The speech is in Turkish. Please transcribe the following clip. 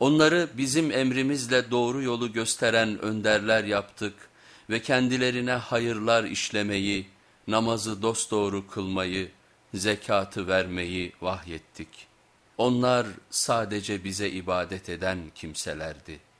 Onları bizim emrimizle doğru yolu gösteren önderler yaptık ve kendilerine hayırlar işlemeyi, namazı dosdoğru kılmayı, zekatı vermeyi vahyettik. Onlar sadece bize ibadet eden kimselerdi.''